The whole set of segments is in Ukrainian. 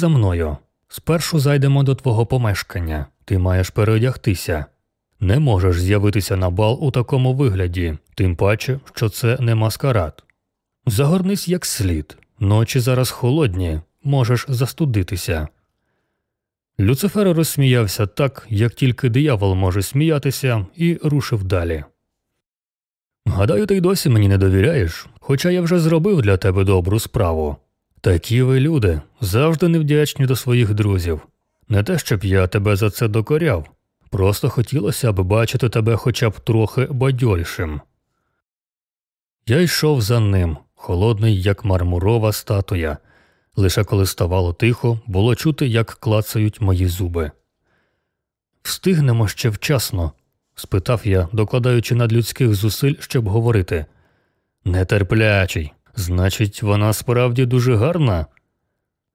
За мною. Спершу зайдемо до твого помешкання. Ти маєш переодягтися. Не можеш з'явитися на бал у такому вигляді, тим паче, що це не маскарад. Загорнись як слід. Ночі зараз холодні, можеш застудитися. Люцифер розсміявся так, як тільки диявол може сміятися, і рушив далі. Гадаю, ти й досі мені не довіряєш, хоча я вже зробив для тебе добру справу. Такі ви люди завжди невдячні до своїх друзів. Не те, щоб я тебе за це докоряв, просто хотілося б бачити тебе хоча б трохи бадьорішим. Я йшов за ним, холодний, як мармурова статуя. Лише коли ставало тихо, було чути, як клацають мої зуби. Встигнемо ще вчасно? спитав я, докладаючи надлюдських зусиль, щоб говорити. Нетерплячий. Значить, вона справді дуже гарна?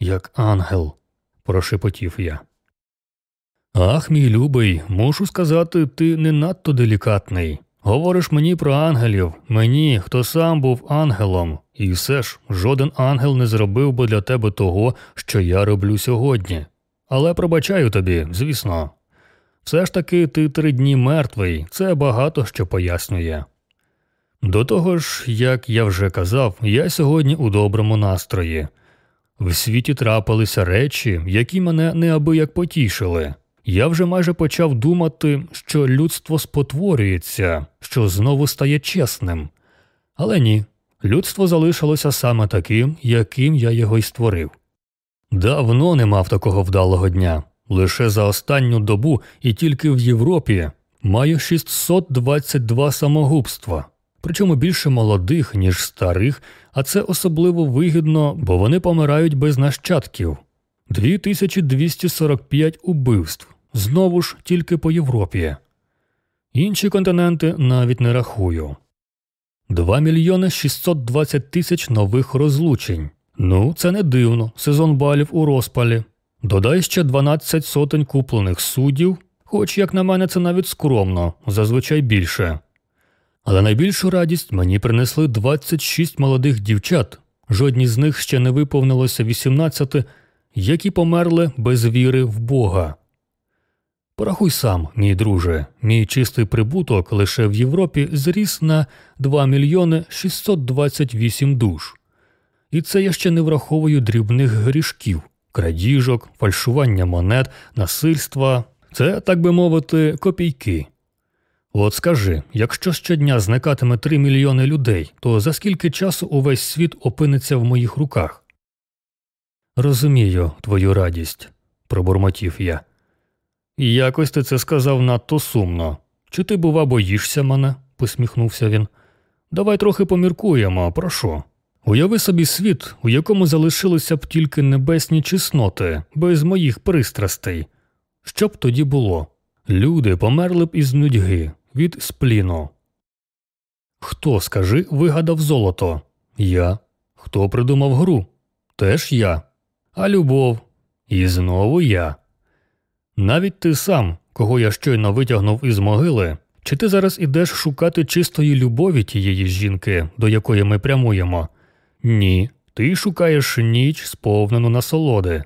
Як ангел, прошепотів я. Ах, мій любий, мушу сказати, ти не надто делікатний. Говориш мені про ангелів, мені, хто сам був ангелом, і все ж жоден ангел не зробив би для тебе того, що я роблю сьогодні. Але пробачаю тобі, звісно. Все ж таки ти три дні мертвий, це багато що пояснює. До того ж, як я вже казав, я сьогодні у доброму настрої. В світі трапилися речі, які мене неабияк потішили. Я вже майже почав думати, що людство спотворюється, що знову стає чесним. Але ні, людство залишилося саме таким, яким я його й створив. Давно не мав такого вдалого дня. Лише за останню добу і тільки в Європі маю 622 самогубства, причому більше молодих, ніж старих, а це особливо вигідно, бо вони помирають без нащадків. 2245 убивств знову ж тільки по Європі. Інші континенти навіть не рахую. 2 мільйони 620 тисяч нових розлучень. Ну, це не дивно, сезон балів у розпалі. Додай ще 12 сотень куплених суддів, хоч, як на мене, це навіть скромно, зазвичай більше. Але найбільшу радість мені принесли 26 молодих дівчат, жодні з них ще не виповнилося 18, які померли без віри в Бога. Порахуй сам, мій друже, мій чистий прибуток лише в Європі зріс на 2 мільйони 628 душ. І це я ще не враховую дрібних грішків, крадіжок, фальшування монет, насильства це, так би мовити, копійки. От скажи, якщо щодня зникатиме 3 мільйони людей, то за скільки часу увесь світ опиниться в моїх руках? Розумію твою радість, пробурмотів я. Якось ти це сказав надто сумно. Чи ти, бува, боїшся мене? посміхнувся він. Давай трохи поміркуємо, прошу. Уяви собі світ, у якому залишилися б тільки небесні чесноти, без моїх пристрастей. Що б тоді було? Люди померли б із нудьги, від спліну. Хто, скажи, вигадав золото? Я. Хто придумав гру? Теж я. А любов. І знову я. Навіть ти сам, кого я щойно витягнув із могили, чи ти зараз ідеш шукати чистої любові тієї жінки, до якої ми прямуємо? Ні, ти шукаєш ніч, сповнену насолоди.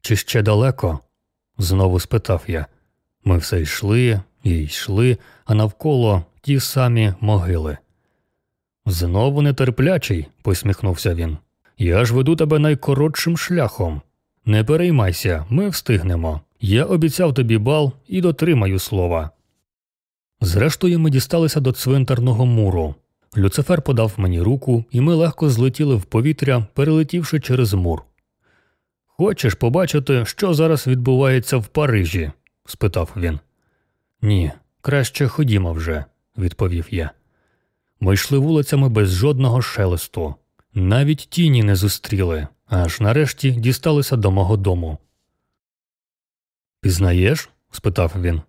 Чи ще далеко? знову спитав я. Ми все йшли і йшли, а навколо ті самі могили. Знову нетерплячий, посміхнувся він. Я ж веду тебе найкоротшим шляхом. Не переймайся, ми встигнемо. Я обіцяв тобі бал і дотримаю слова. Зрештою, ми дісталися до цвинтарного муру. Люцифер подав мені руку, і ми легко злетіли в повітря, перелетівши через мур. Хочеш побачити, що зараз відбувається в Парижі? спитав він. Ні, краще ходімо вже, відповів я. Ми йшли вулицями без жодного шелесту, навіть тіні не зустріли, аж нарешті дісталися до мого дому. Пізнаєш? спитав він.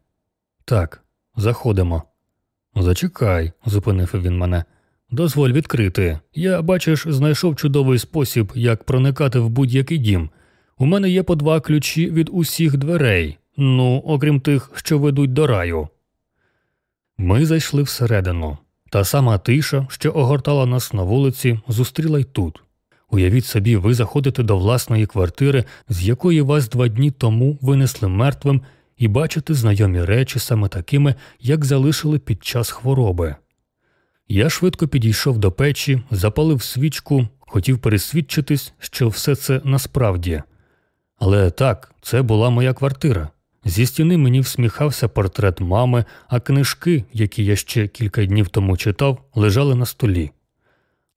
Так, заходимо. Зачекай, зупинив він мене. Дозволь відкрити. Я, бачиш, знайшов чудовий спосіб, як проникати в будь-який дім. У мене є по два ключі від усіх дверей, ну, окрім тих, що ведуть до раю. Ми зайшли всередину. Та сама тиша, що огортала нас на вулиці, зустріла й тут. Уявіть собі, ви заходите до власної квартири, з якої вас два дні тому винесли мертвим, і бачите знайомі речі саме такими, як залишили під час хвороби. Я швидко підійшов до печі, запалив свічку, хотів пересвідчитись, що все це насправді. Але так, це була моя квартира. Зі стіни мені всміхався портрет мами, а книжки, які я ще кілька днів тому читав, лежали на столі.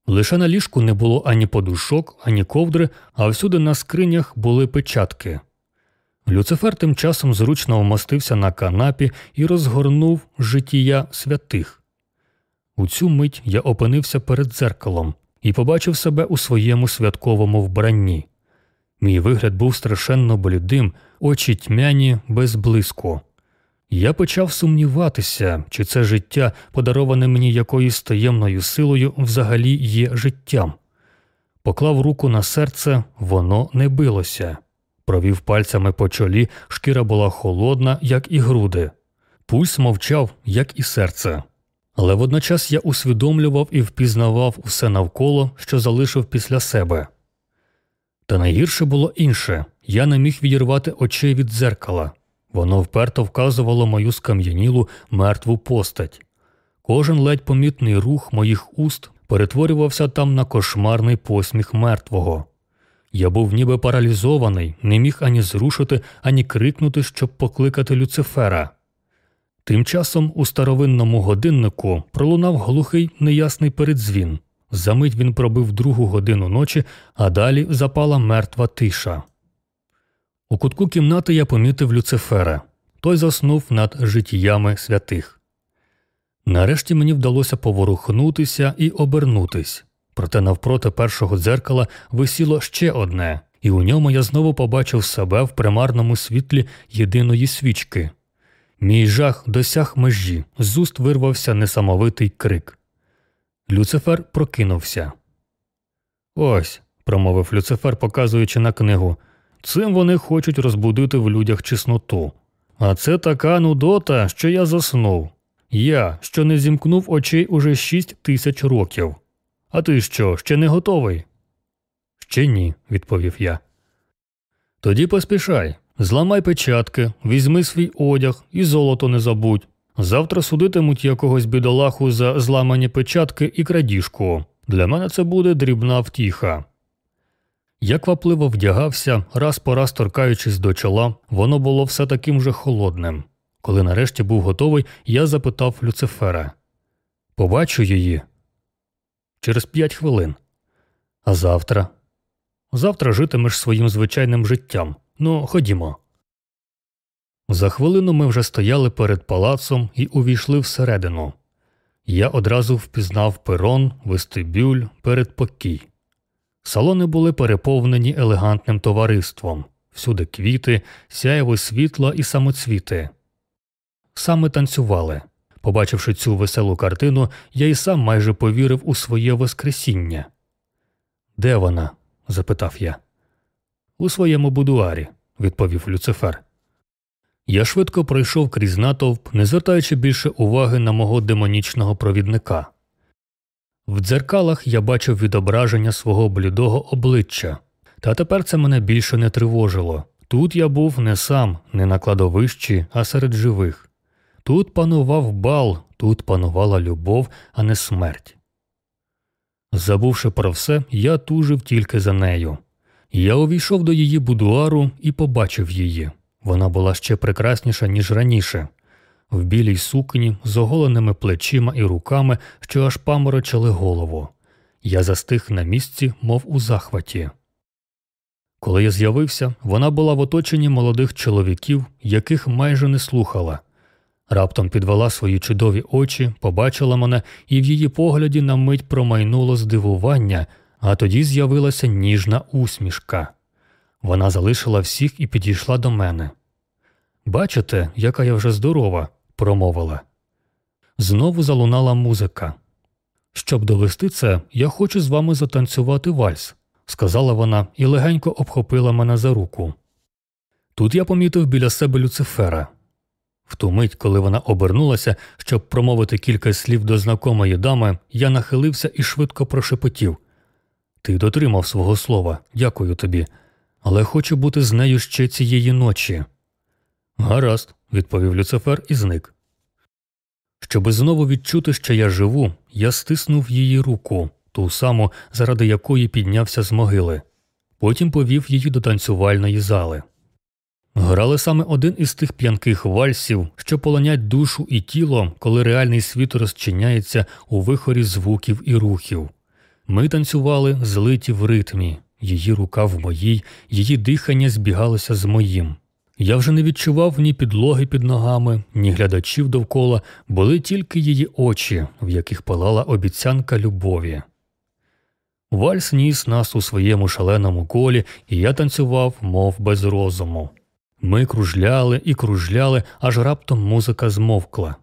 Лише на ліжку не було ані подушок, ані ковдри, а всюди на скринях були печатки. Люцифер тим часом зручно вмостився на канапі і розгорнув життя святих. У цю мить я опинився перед дзеркалом і побачив себе у своєму святковому вбранні. Мій вигляд був страшенно блідим, очі тьмяні без блиску. Я почав сумніватися, чи це життя, подароване мені якоюсь таємною силою, взагалі є життям. Поклав руку на серце, воно не билося. Провів пальцями по чолі, шкіра була холодна, як і груди. Пульс мовчав, як і серце. Але водночас я усвідомлював і впізнавав усе навколо, що залишив після себе. Та найгірше було інше я не міг відірвати очей від дзеркала. Воно вперто вказувало мою скам'янілу мертву постать. Кожен ледь помітний рух моїх уст перетворювався там на кошмарний посміх мертвого. Я був ніби паралізований, не міг ані зрушити, ані крикнути, щоб покликати Люцифера. Тим часом у старовинному годиннику пролунав глухий неясний передзвін. Замить він пробив другу годину ночі, а далі запала мертва тиша. У кутку кімнати я помітив Люцифера. Той заснув над життями святих. Нарешті мені вдалося поворухнутися і обернутись. Проте навпроти першого дзеркала висіло ще одне, і у ньому я знову побачив себе в примарному світлі єдиної свічки. Мій жах досяг межі, з уст вирвався несамовитий крик. Люцифер прокинувся. Ось, промовив Люцифер, показуючи на книгу. Цим вони хочуть розбудити в людях чесноту. А це така нудота, що я заснув. Я, що не зімкнув очей уже шість тисяч років. А ти що, ще не готовий? Ще ні, відповів я. Тоді поспішай, зламай печатки, візьми свій одяг і золото не забудь. Завтра судитимуть якогось бідолаху за зламані печатки і крадіжку. Для мене це буде дрібна втіха. Я квапливо вдягався, раз по раз торкаючись до чола, воно було все таким же холодним. Коли нарешті був готовий, я запитав Люцифера Побачу її через п'ять хвилин. А завтра? Завтра житимеш своїм звичайним життям. Ну, ходімо. За хвилину ми вже стояли перед палацом і увійшли всередину. Я одразу впізнав перон, вестибюль, передпокій. Салони були переповнені елегантним товариством, всюди квіти, сяєво світла і самоцвіти. Саме танцювали. Побачивши цю веселу картину, я й сам майже повірив у своє Воскресіння. Де вона? запитав я. У своєму будуарі, відповів Люцифер. Я швидко пройшов крізь натовп, не звертаючи більше уваги на мого демонічного провідника. В дзеркалах я бачив відображення свого блідого обличчя, та тепер це мене більше не тривожило. Тут я був не сам, не на кладовищі, а серед живих. Тут панував бал, тут панувала любов, а не смерть. Забувши про все, я тужив тільки за нею. Я увійшов до її будуару і побачив її. Вона була ще прекрасніша, ніж раніше, в білій сукні з оголеними плечима і руками, що аж паморочили голову. Я застиг на місці, мов у захваті. Коли я з'явився, вона була в оточенні молодих чоловіків, яких майже не слухала. Раптом підвела свої чудові очі, побачила мене, і в її погляді на мить промайнуло здивування, а тоді з'явилася ніжна усмішка. Вона залишила всіх і підійшла до мене. Бачите, яка я вже здорова, промовила. Знову залунала музика. Щоб довести це, я хочу з вами затанцювати вальс, сказала вона і легенько обхопила мене за руку. Тут я помітив біля себе Люцифера. В ту мить, коли вона обернулася, щоб промовити кілька слів до знакомої дами, я нахилився і швидко прошепотів Ти дотримав свого слова, дякую тобі, але хочу бути з нею ще цієї ночі. Гаразд, відповів Люцифер і зник. Щоби знову відчути, що я живу, я стиснув її руку, ту саму, заради якої піднявся з могили. Потім повів її до танцювальної зали. Грали саме один із тих п'янких вальсів, що полонять душу і тіло, коли реальний світ розчиняється у вихорі звуків і рухів. Ми танцювали злиті в ритмі, її рука в моїй, її дихання збігалося з моїм. Я вже не відчував ні підлоги під ногами, ні глядачів довкола, були тільки її очі, в яких палала обіцянка любові. Вальс ніс нас у своєму шаленому колі, і я танцював, мов без розуму. Ми кружляли і кружляли, аж раптом музика змовкла.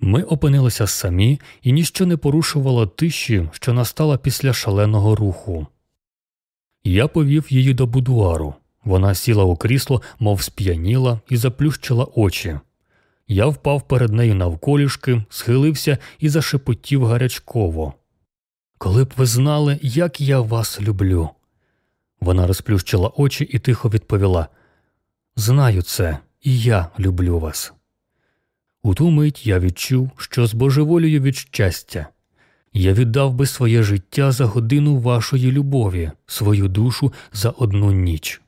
Ми опинилися самі, і ніщо не порушувало тиші, що настала після шаленого руху. Я повів її до будуару. Вона сіла у крісло, мов сп'яніла, і заплющила очі. Я впав перед нею навколішки, схилився і зашепотів гарячково. Коли б ви знали, як я вас люблю. Вона розплющила очі і тихо відповіла Знаю це, і я люблю вас. У ту мить я відчув, що збожеволюю від щастя. Я віддав би своє життя за годину вашої любові, свою душу за одну ніч.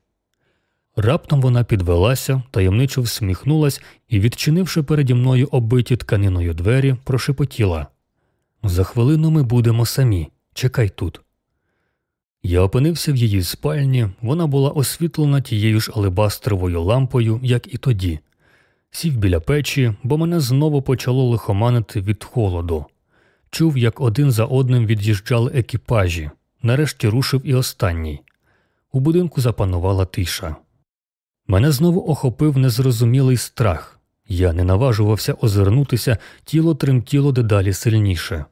Раптом вона підвелася, таємничо всміхнулась і, відчинивши переді мною оббиті тканиною двері, прошепотіла За хвилину ми будемо самі. Чекай тут. Я опинився в її спальні, вона була освітлена тією ж алебастровою лампою, як і тоді. Сів біля печі, бо мене знову почало лихоманити від холоду. Чув, як один за одним від'їжджали екіпажі. Нарешті рушив і останній. У будинку запанувала тиша. Мене знову охопив незрозумілий страх. Я не наважувався озирнутися, тіло тремтіло дедалі сильніше.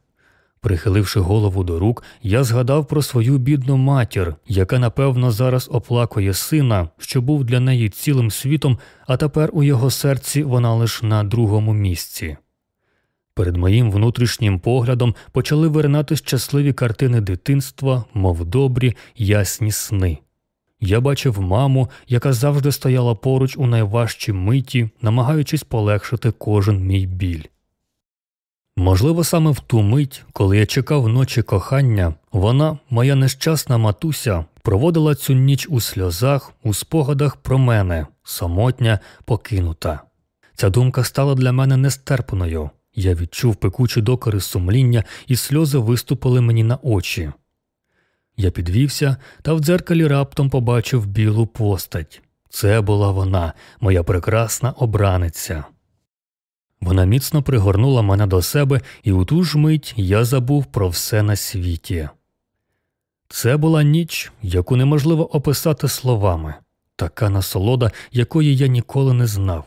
Прихиливши голову до рук, я згадав про свою бідну матір, яка напевно зараз оплакує сина, що був для неї цілим світом, а тепер у його серці вона лише на другому місці. Перед моїм внутрішнім поглядом почали виринати щасливі картини дитинства, мов добрі, ясні сни. Я бачив маму, яка завжди стояла поруч у найважчій миті, намагаючись полегшити кожен мій біль. Можливо, саме в ту мить, коли я чекав ночі кохання, вона, моя нещасна матуся, проводила цю ніч у сльозах, у спогадах про мене, самотня, покинута. Ця думка стала для мене нестерпною. Я відчув пекучі докори сумління, і сльози виступили мені на очі. Я підвівся та в дзеркалі раптом побачив білу постать. Це була вона, моя прекрасна обраниця. Вона міцно пригорнула мене до себе, і у ту ж мить я забув про все на світі. Це була ніч, яку неможливо описати словами, така насолода, якої я ніколи не знав.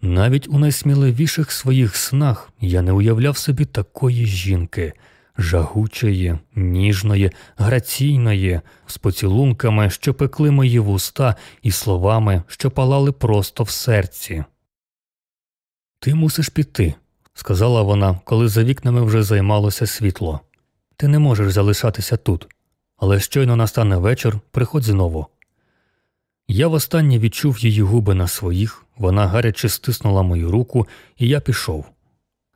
Навіть у найсміливіших своїх снах я не уявляв собі такої жінки, жагучої, ніжної, граційної, з поцілунками, що пекли мої вуста, і словами, що палали просто в серці. Ти мусиш піти, сказала вона, коли за вікнами вже займалося світло. Ти не можеш залишатися тут, але щойно настане вечір, приходь знову. Я востаннє відчув її губи на своїх, вона гаряче стиснула мою руку, і я пішов.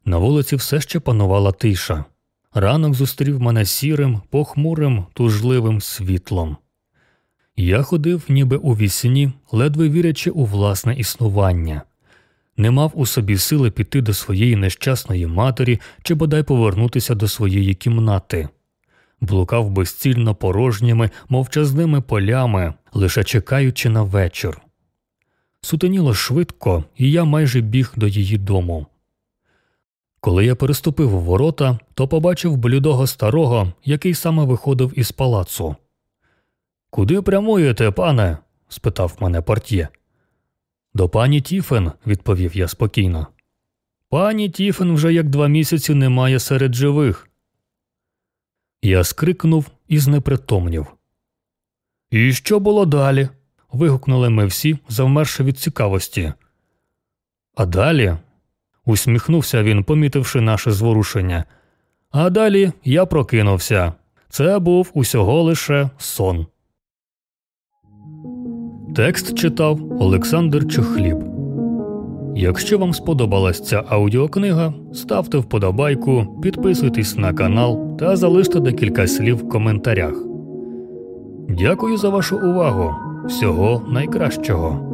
На вулиці все ще панувала тиша. Ранок зустрів мене сірим, похмурим, тужливим світлом. Я ходив, ніби у вісні, ледве вірячи у власне існування не мав у собі сили піти до своєї нещасної матері чи бодай повернутися до своєї кімнати. Блукав безцільно порожніми, мовчазними полями, лише чекаючи на вечір. Сутеніло швидко, і я майже біг до її дому. Коли я переступив ворота, то побачив блідого старого, який саме виходив із палацу. Куди прямуєте, пане? спитав мене портє. До пані Тіфен, відповів я спокійно. Пані Тіфен вже як два місяці немає серед живих. Я скрикнув і знепритомнів. І що було далі? вигукнули ми всі, завмерши від цікавості. А далі, усміхнувся він, помітивши наше зворушення. А далі я прокинувся. Це був усього лише сон. Текст читав Олександр Чохліб. Якщо вам сподобалась ця аудіокнига, ставте вподобайку, підписуйтесь на канал та залиште декілька слів в коментарях. Дякую за вашу увагу. Всього найкращого.